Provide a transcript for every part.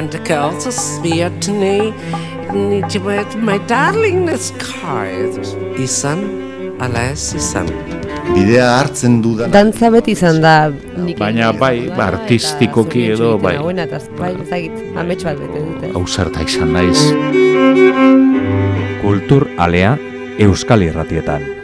And the girls swear to me, need you with my darlingness card. Izan, ala ez izan. Bidea hartzen du da. Dantza beti izan da Baina bai, ba, artistikoki edo, bai. Buena, eta bai, ezagit, amets bat bete dute. Ausarta izan naiz. Kultur alea Euskal Irratietan.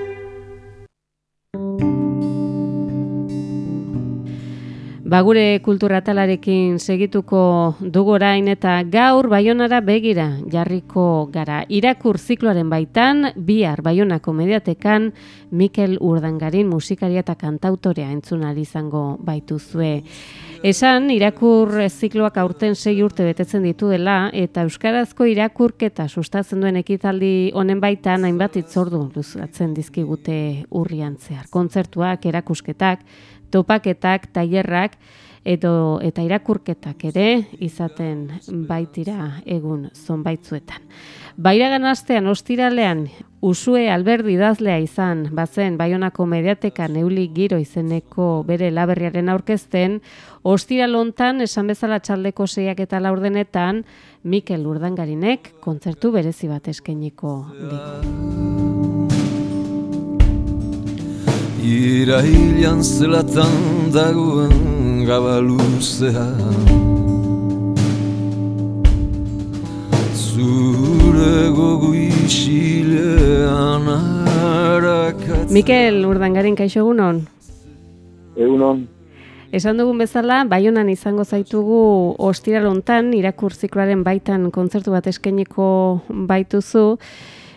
Ba gure kulturatalarekin segituko dugu orain eta gaur Baionara begira jarriko gara. Irakur zikloaren baitan bihar Baionako mediatekan Mikel Urdangarin musikaria eta kantautorea entzun izango baituzue. Esan irakur zikloak aurten sei urte betetzen ditu dela eta euskarazko irakurketa sustatzen duen ekitaldi honen baitan hainbat itzordu luzatzen dizkigute urrian zehar. Kontzertuak, erakusketak, topaketak, tailerrak edo eta irakurketak ere izaten baitira egun zonbaitzuetan. Bairagan astean ostiralean Usue Alberdi idazlea izan bazen Baionako mediateka Neuli Giro izeneko bere laberriaren aurkezten, ostiralontan esan bezala txaldeko seiak eta laurdenetan Mikel Urdangarinek kontzertu berezi bat eskainiko ditu. Irailan zelatan dagoen gabaluzea Zure gogu isilean harakatzen Mikel Urdangarin kaixo egunon? Egunon. Esan dugun bezala, Baionan izango zaitugu ostiralontan irakur zikloaren baitan kontzertu bat eskainiko baituzu.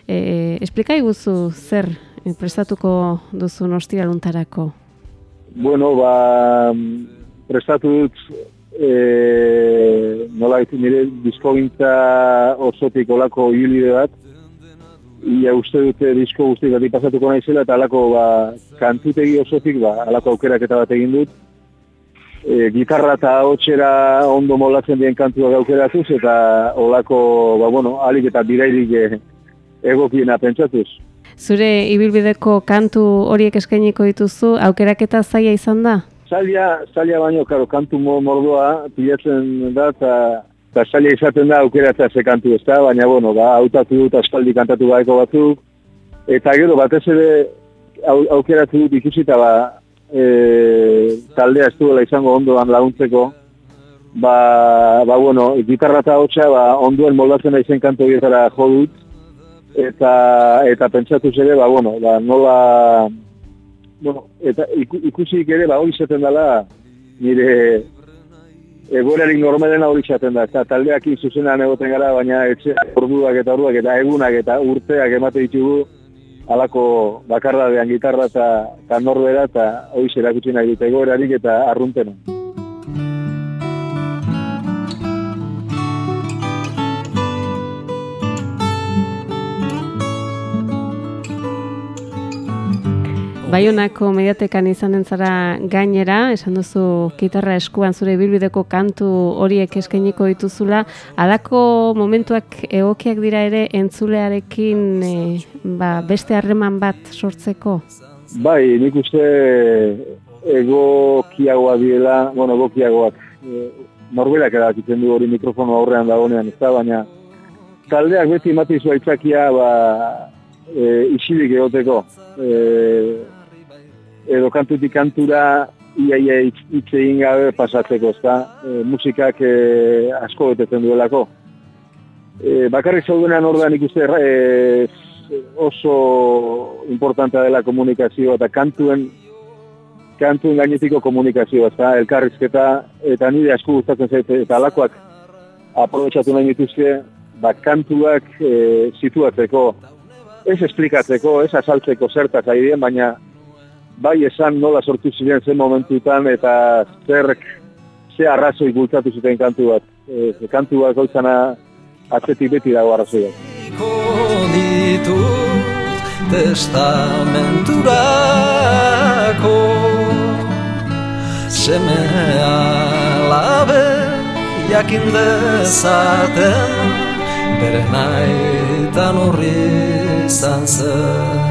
E, esplika iguzu zer eh, prestatuko duzu ostiraluntarako? Bueno, ba, prestatu dut e, nola gaitu nire diskogintza osotik olako hilide bat. Ia uste dute disko guztik gati pasatuko naizela eta alako ba, kantutegi osotik ba, alako aukerak eta bat egin dut. E, gitarra eta hotxera ondo molatzen dien kantuak aukeratuz eta olako, ba, bueno, alik eta birairik e, egokiena pentsatuz. Zure ibilbideko kantu horiek eskainiko dituzu, aukeraketa zaila izan da? Zaila, zaila baino, karo, kantu mo- mordoa pilatzen da, eta eta zaila izaten da aukeratzea ze kantu ez da, baina, bueno, ba, hautatu dut aspaldi kantatu baeko batzuk, eta gero, batez ere au, aukeratu dut ikusita, ba, e, taldea ez duela izango ondoan laguntzeko, ba, ba, bueno, gitarra eta hotxa, ba, ondoen moldatzen da izen kantu horietara jo dut, eta, eta pentsatu ere, ba, bueno, ba, nola, bueno, eta iku, ikusik ere, ba, hori izaten dela, nire egoerarik normalen hori izaten da, eta taldeak zuzenean egoten gara, baina etxe orduak eta orduak eta egunak eta urteak emate ditugu, alako bakardadean gitarra eta, eta norbera eta hori erakutsi nahi dute egoerarik eta arruntena. Baionako mediatekan izanen zara gainera, esan duzu gitarra eskuan zure bilbideko kantu horiek eskainiko dituzula, alako momentuak egokiak dira ere entzulearekin e, ba, beste harreman bat sortzeko? Bai, nik uste egokiagoa diela, bueno, egokiagoak, e, norberak erakitzen du hori mikrofono aurrean dagoenean, ez da, baina taldeak beti matizu aitzakia, ba, e, isilik egoteko. E, edo kantutik kantura iaia hitz egin gabe pasatzeko, ezta? E, musikak e, asko betetzen duelako. E, bakarrik zaudenean ordan ikuste e, oso importantea dela komunikazioa eta kantuen kantuen gainetiko komunikazioa, ezta? Elkarrizketa eta nire asko gustatzen zaite eta alakoak aprobetxatu nahi dituzke, ba, kantuak e, situatzeko, ez esplikatzeko, ez azaltzeko zertaz ari baina bai esan nola sortu ziren zen momentutan eta zer ze arrazoi bultzatu zuten kantu bat. E, kantu bat goitzana atzetik beti dago arrazoiak. testamenturako semea labe jakin dezaten bere nahitan horri izan zen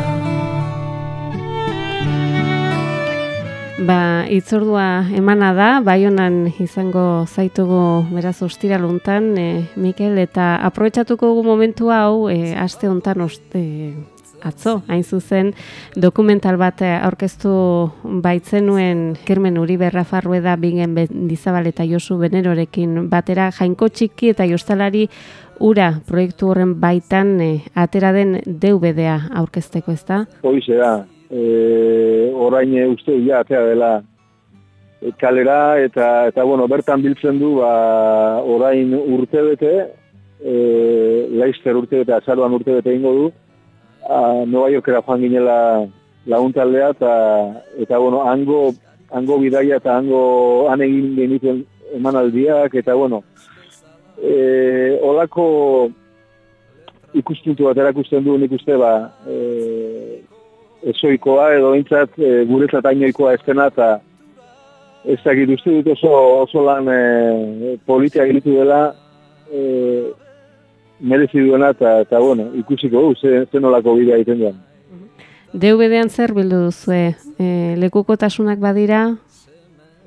Ba, itzordua emana da, baionan izango zaitugu beraz ostiraluntan, e, Mikel, eta aprobetsatuko dugu momentu hau, e, aste hontan oste, atzo, hain zuzen, dokumental bat aurkeztu baitzenuen Kermen Uribe Rafarrueda bingen dizabal eta Josu Benerorekin batera jainko txiki eta jostalari ura proiektu horren baitan e, atera den DVD-a aurkezteko, ezta? Hoize da, e, orain e, uste ja atea dela e, kalera eta eta bueno, bertan biltzen du ba, orain urte bete e, Leister urte bete, azaruan urte bete ingo du. A, Nova Yorkera joan ginela laguntaldea eta eta bueno, hango hango bidaia eta hango han egin genituen emanaldiak eta bueno e, olako ikuspuntu bat erakusten du nik uste ba e, esoikoa edo intzat e, guretzat ainoikoa estena eta ez dakit uste dut oso, oso lan e, politia gilitu dela e, merezi duena eta, eta bueno, ikusiko du, ze, ze nolako bidea egiten duen. DVD-an zer bildu duzue? E, lekukotasunak badira?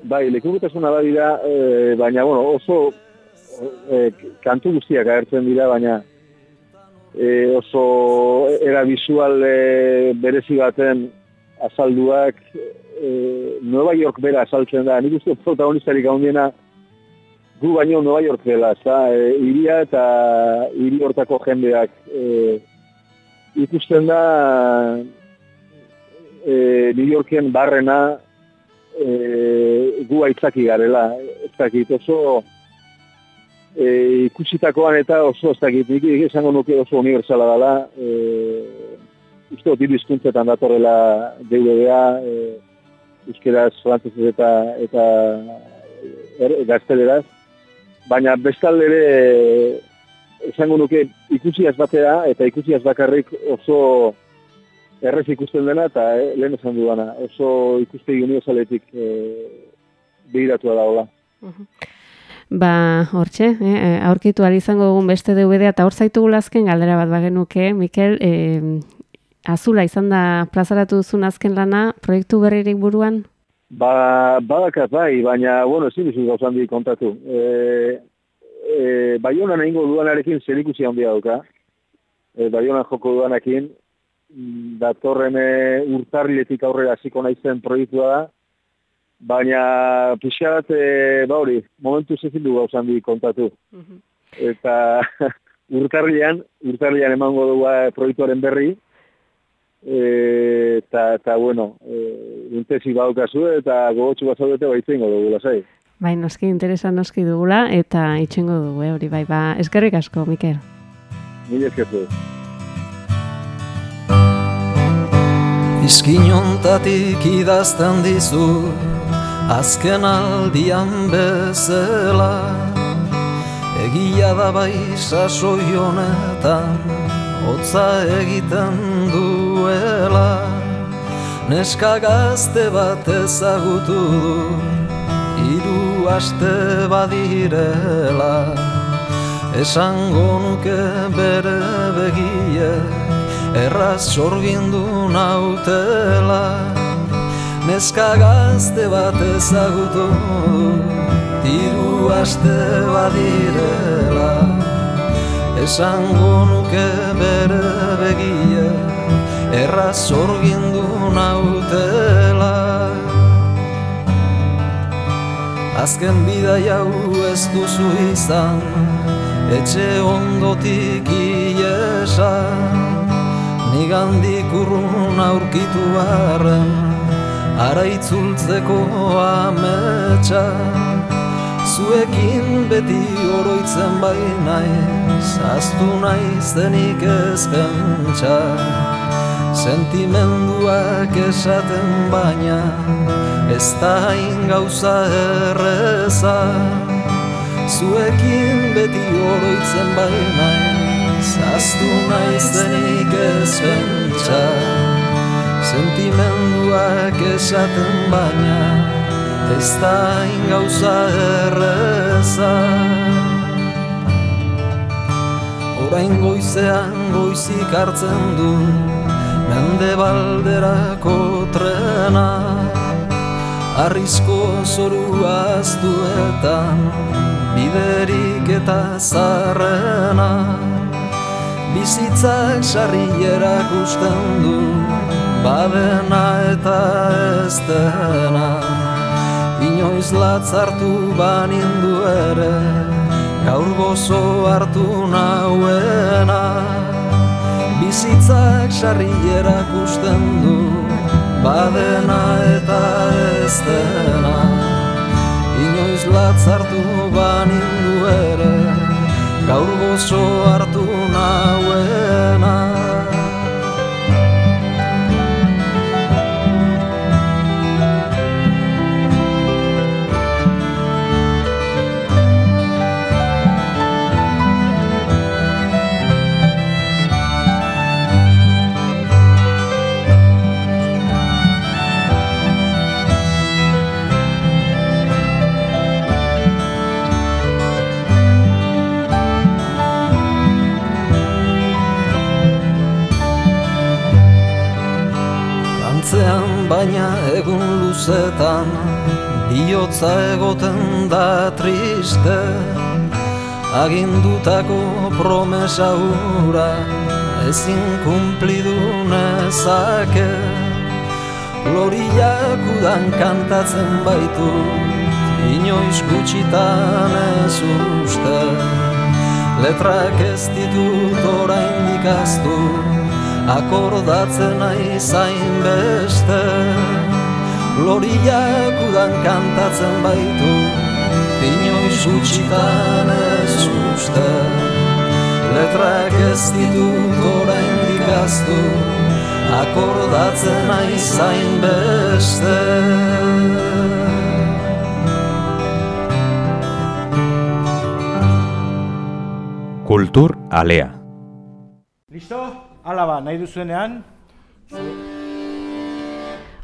Bai, lekukotasunak badira, e, baina bueno, oso e, kantu guztiak agertzen dira, baina e, oso era visual e, berezi baten azalduak e, Nueva York bera azaltzen da. Nik uste protagonistarik handiena gu baino Nueva York dela, za, e, iria eta hiri hortako jendeak e, ikusten da e, New Yorken barrena e, gu aitzaki garela. Ez dakit oso e, ikusitakoan eta oso ez dakit, esango nuke oso universala dela, e, uste dut hizkuntzetan datorrela DVD-a, e, euskeraz, frantzesez eta, eta er, gazteleraz, baina bestalde ere esango nuke ikusiaz batera eta ikusiaz bakarrik oso errez ikusten dena eta eh, lehen esan duana, oso ikustegi universaletik eh, behiratua da hola. Ba, hortxe, eh, eh, aurkitu izango dugun beste DVD eta hor zaitu gulazken galdera bat bagenuke, Mikel, eh, azula izan da plazaratu duzun azken lana, proiektu berririk buruan? Ba, badakat bai, baina, bueno, ezin dizu gauzan di kontatu. E, e, baionan egingo duanarekin zer ikusi handia dauka. E, baionan joko duanakin, mm, datorren e, urtarriletik aurrera hasiko naizen proiektua da, baina pixat, e, ba hori, momentu zezin du gauzan di kontatu. Mhm. Eta urtarrian, urtarrian emango dugu eh, proiektuaren berri, e, eta, eta bueno, e, intesi baukazu eta gogotxu bat zaudete baitzen dugu, lasai. Bai, noski interesa noski dugula eta itxengo dugu, eh, hori bai, ba, eskerrik asko, Mikel. Mila eskertu. Izkinontatik idazten dizu azken aldian bezala Egia da bai sasoi honetan hotza egiten duela. Neska gazte bat ezagutu du Iru aste badirela. Esango nuke bere begie Erraz sorgindu nautela Neska gazte bat ezagutu Diru aste badirela. Esango nuke bere begie Erraz sorgindu nautela. Azken bida jau ez duzu izan Etxe ondotik iesa. Nigandik urrun aurkitu barren ara itzultzeko ametsa Zuekin beti oroitzen bai naiz, aztu naiz denik ez pentsa. Sentimenduak esaten baina, ez da hain gauza erreza. Zuekin beti oroitzen bai naiz, aztu naiz denik ez pentsa Sentimenduak esaten baina Ez da ingauza erreza. Horain goizean goizik hartzen du Mende balderako trena. Arrizko zoru aztuetan Biderik eta zarrena Bizitzak sarri erakusten du Badena eta ez dena. Inoiz latzartu banindu ere Gaur gozo hartu nauena. Bizitzak sarri erakusten du Badena eta ez dena. Inoiz latzartu banindu ere Gaur gozo hartu ናወና luzetan Biotza egoten da triste. Agindutako promesa hura Ezin kumplidu nezake. Loriak udan kantatzen baitu Inoiz gutxitan ez uste. Letrak ez ditut orain ikaztu akordatzen nahi zain beste Loriak udan kantatzen baitu Inoiz utxitan ez uste Letrak ez ditut orain dikaztu Akordatzen nahi zain beste Kultur alea. Listo? Hala ba, nahi duzuenean,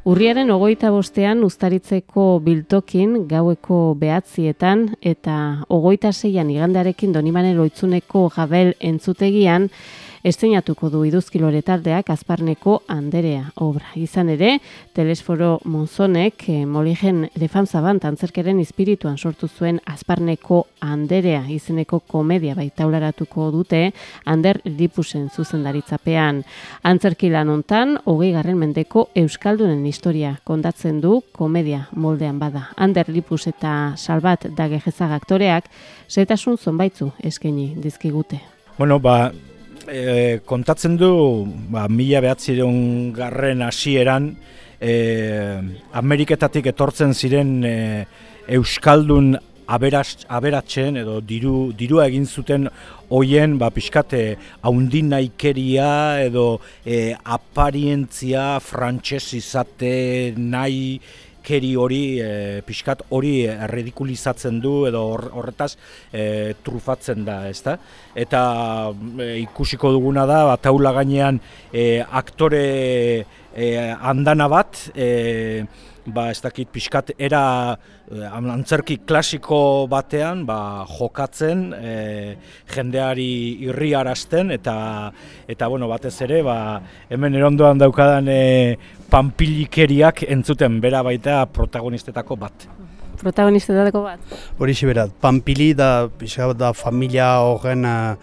Urriaren ogoita bostean ustaritzeko biltokin gaueko behatzietan eta ogoita zeian igandearekin donimane loitzuneko gabel entzutegian esteinatuko du iduzkilore taldeak azparneko anderea obra. Izan ere, Telesforo Monzonek eh, Moligen Lefantzaban antzerkeren espirituan sortu zuen azparneko anderea izeneko komedia baitaularatuko dute Ander Lipusen zuzendaritzapean. Antzerki lan hontan, hogei garren mendeko Euskaldunen historia kondatzen du komedia moldean bada. Ander Lipus eta Salbat Dagejezag aktoreak zetasun zonbaitzu eskaini dizkigute. bueno, ba, e, kontatzen du, ba, mila behatzireun garren hasieran e, Ameriketatik etortzen ziren e, Euskaldun aberatzen edo diru, dirua egin zuten hoien ba, pixkate haundin naikeria edo e, aparientzia frantses izate nahi keri hori, e, pixkat hori erredikulizatzen du edo hor- horretaz e, trufatzen da, ezta? Eta e, ikusiko duguna da, ba, taula gainean e, aktore e, andana bat, e, ba, ez dakit pixkat era e, antzerki klasiko batean ba, jokatzen, e, jendeari irriarazten eta eta bueno, batez ere ba, hemen erondoan daukadan e, panpilikeriak entzuten bera baita protagonistetako bat. Protagonistetako bat. Horixe berat, Pampili da, da familia horren eh,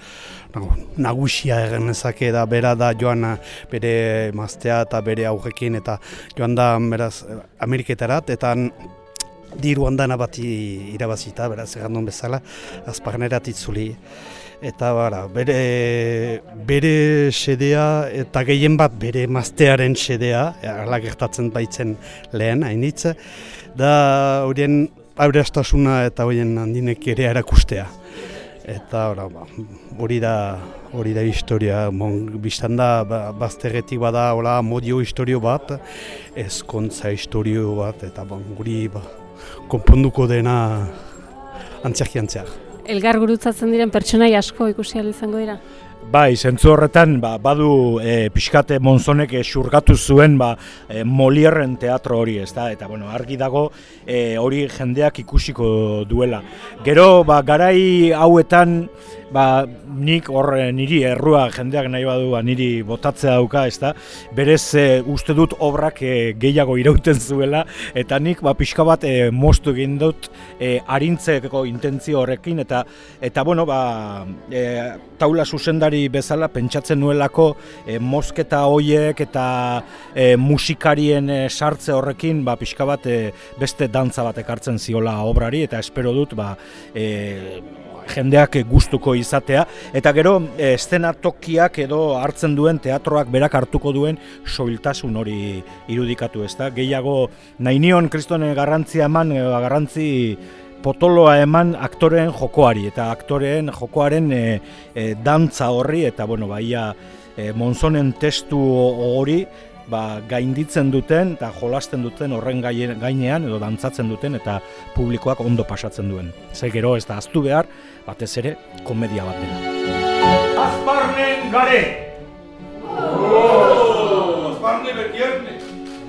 nagusia egin nezake da, bera da joan bere maztea eta bere aurrekin eta joan da beraz Ameriketarat eta diru handana bat irabazita, beraz egandun bezala, azparnerat itzuli. Eta bara, bere, bere sedea eta gehien bat bere maztearen sedea, hala gertatzen baitzen lehen, hainitze, da horien aurastasuna eta horien handinek ere erakustea. Eta ora, ba, hori da hori da historia, mon, biztan da ba, bazterretik bada hola modio historio bat, ezkontza historio bat, eta bon, guri ba, konponduko dena antzerki antzeak. Elgar gurutzatzen diren pertsonai asko ikusi izango dira. Bai, zentzu horretan ba, badu e, pixkate monzonek e, xurgatu zuen ba, e, Molierren teatro hori, ez da? Eta bueno, argi dago e, hori jendeak ikusiko duela. Gero, ba, garai hauetan ba, nik hor eh, niri errua jendeak nahi badu ba, niri botatzea dauka, ez da, berez e, uste dut obrak e, gehiago irauten zuela, eta nik ba, pixka bat e, moztu egin dut e, arintzeko intentzio horrekin, eta eta bueno, ba, e, taula zuzendari bezala pentsatzen nuelako e, mozketa hoiek eta e, musikarien e, sartze horrekin ba, pixka bat e, beste dantza bat ekartzen ziola obrari, eta espero dut ba, e, jendeak gustuko izatea eta gero eh, tokiak edo hartzen duen teatroak berak hartuko duen soiltasun hori irudikatu ez da. Gehiago nahi nion kristone garrantzia eman, e, garrantzi potoloa eman aktoreen jokoari eta aktoreen jokoaren e, dantza horri eta bueno, baia e, monzonen testu hori ba, gainditzen duten eta jolasten duten horren gainean edo dantzatzen duten eta publikoak ondo pasatzen duen. Ze gero ez da aztu behar, batez ere komedia bat dela. Azparnen gare! Oh, Azparne betierne!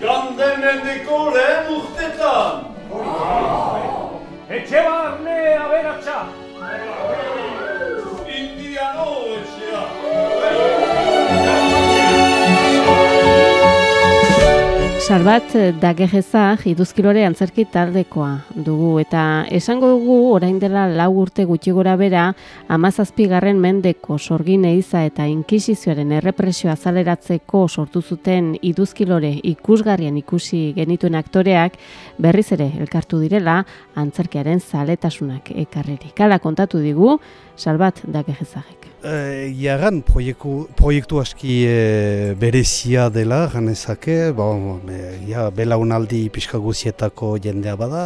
Ganden mendeko lehen urtetan! Etxe barne aberatxa! Salbat dagegeza iduzkilore antzerki taldekoa dugu eta esango dugu orain dela lau urte gutxi gora bera amazazpigarren mendeko sorgin eiza eta inkisizioaren errepresio azaleratzeko sortu zuten iduzkilore ikusgarrian ikusi genituen aktoreak berriz ere elkartu direla antzerkiaren zaletasunak ekarrerik. Kala kontatu digu Salbat dagegezagek. Uh, Iagan proiektu, proiektu aski e, berezia dela, ganezake, bon, ja, belaunaldi pixka guzietako jendea bada,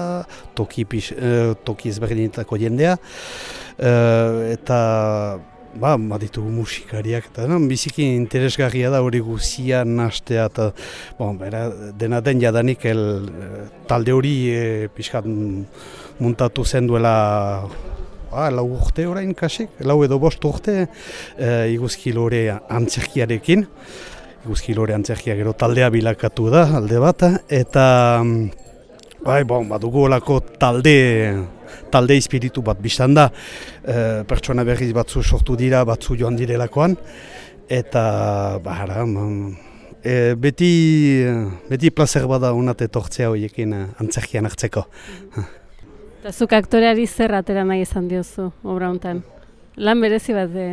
toki, pix, uh, toki ezberdinetako jendea, uh, eta ba, baditu musikariak, eta no, biziki interesgarria da hori guzia nastea, eta bon, bera, dena den jadanik el, talde hori e, pixka muntatu zen duela ba, lau urte orain kasik, lau edo bost urte e, iguzkilore antzerkiarekin. Iguzkilore antzerkia gero taldea bilakatu da, alde bat, eta bai, bon, badugu olako talde, talde espiritu bat biztan da, e, pertsona berriz batzu sortu dira, batzu joan direlakoan, eta bahara, e, beti, beti placer bada unate tortzea horiekin antzerkian hartzeko. Eta zuk aktoreari zer atera nahi izan diozu, obra honetan? Lan berezi bat de,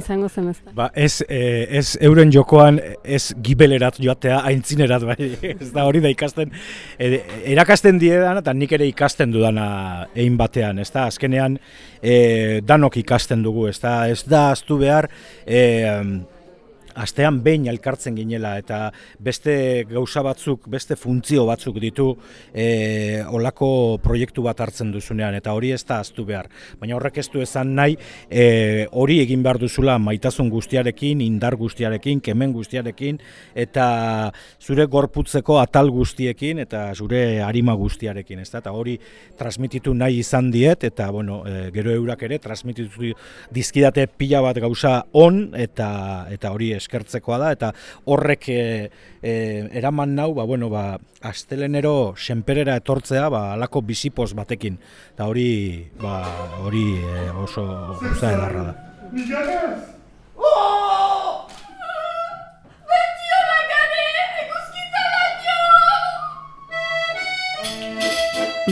izango zen ez da? Ba, ez, eh, ez euren jokoan ez gibelerat joatea aintzinerat, bai, ez da hori da ikasten, e, erakasten diedan eta nik ere ikasten dudana egin batean, ez da, azkenean e, danok ikasten dugu, ez da, ez da, aztu behar, e, astean behin elkartzen ginela eta beste gauza batzuk, beste funtzio batzuk ditu e, olako proiektu bat hartzen duzunean eta hori ez da aztu behar. Baina horrek ez du esan nahi e, hori egin behar duzula maitasun guztiarekin, indar guztiarekin, kemen guztiarekin eta zure gorputzeko atal guztiekin eta zure harima guztiarekin. Ez da? Eta hori transmititu nahi izan diet eta bueno, e, gero eurak ere transmititu dizkidate pila bat gauza on eta eta hori eskertzekoa da eta horrek e, e, eraman nau ba bueno ba astelenero senperera etortzea ba alako bizipos batekin. Eta hori ba hori e, oso gusta edarra da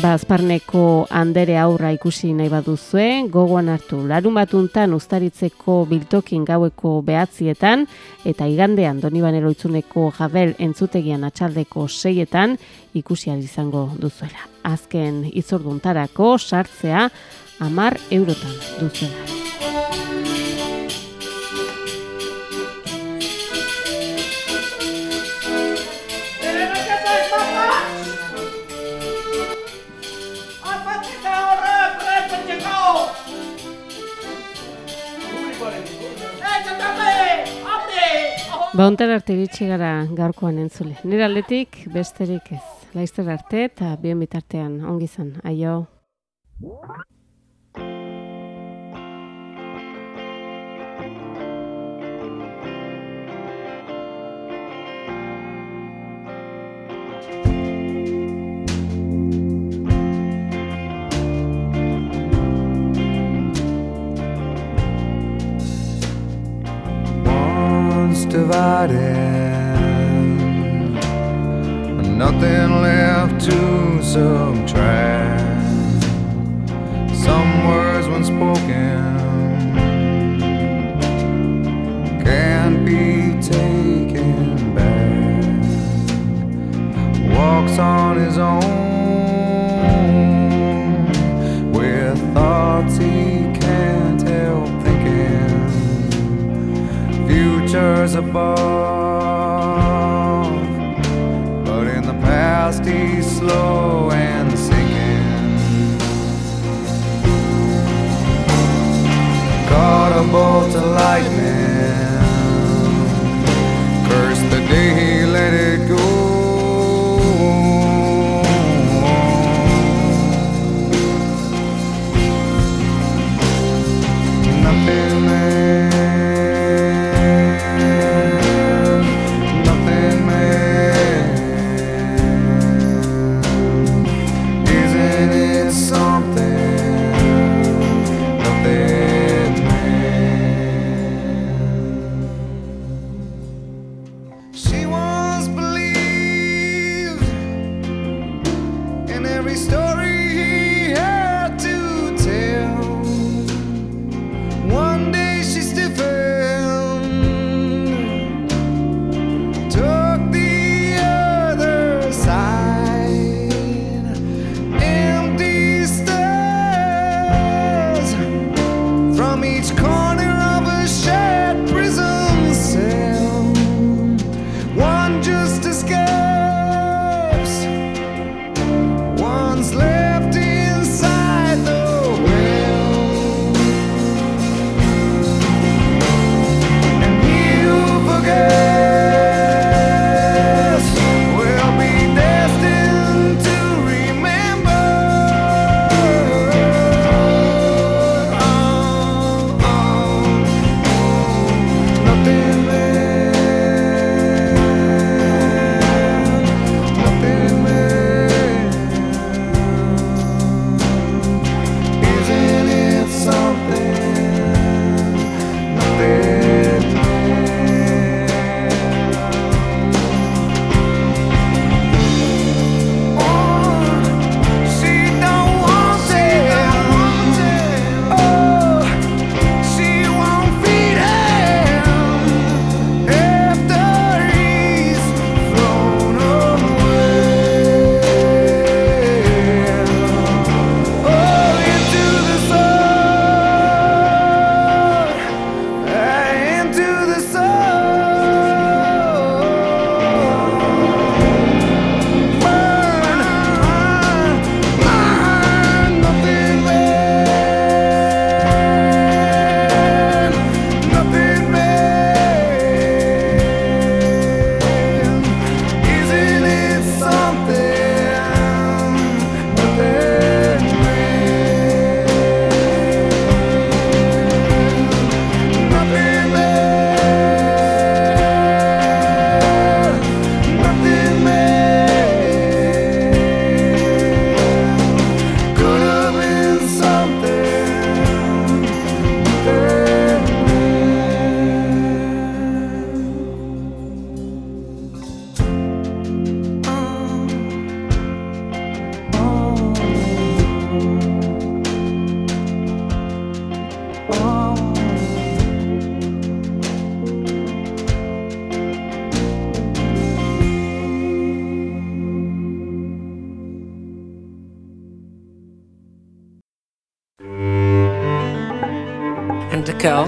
Bazparneko andere aurra ikusi nahi baduzue, gogoan hartu larun batuntan ustaritzeko biltokin gaueko behatzietan, eta igandean Doniban eloitzuneko jabel entzutegian atxaldeko seietan ikusi izango duzuela. Azken izorduntarako sartzea amar eurotan duzuela. Ba, ontar arte iritsi gara gaurkoan entzule. Nire aldetik besterik ez. Laizter arte eta bien bitartean ongi zen. Aio. dividing, nothing left to subtract. Some words when spoken can't be taken back. Walks on his own. bar.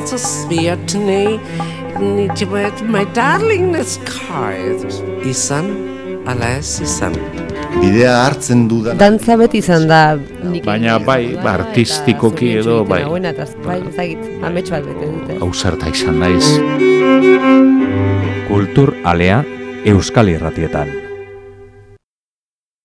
that's a smear to me. My darling this card. Isan, alas, isan. Bidea hartzen dudan. Dantza beti izan da. Baina bai, ba, artistikoki edo, bai. Hauena, eta bai, ezagit, amets bat bete dute. Hau zarta izan naiz. Kultur alea, Euskal Irratietan.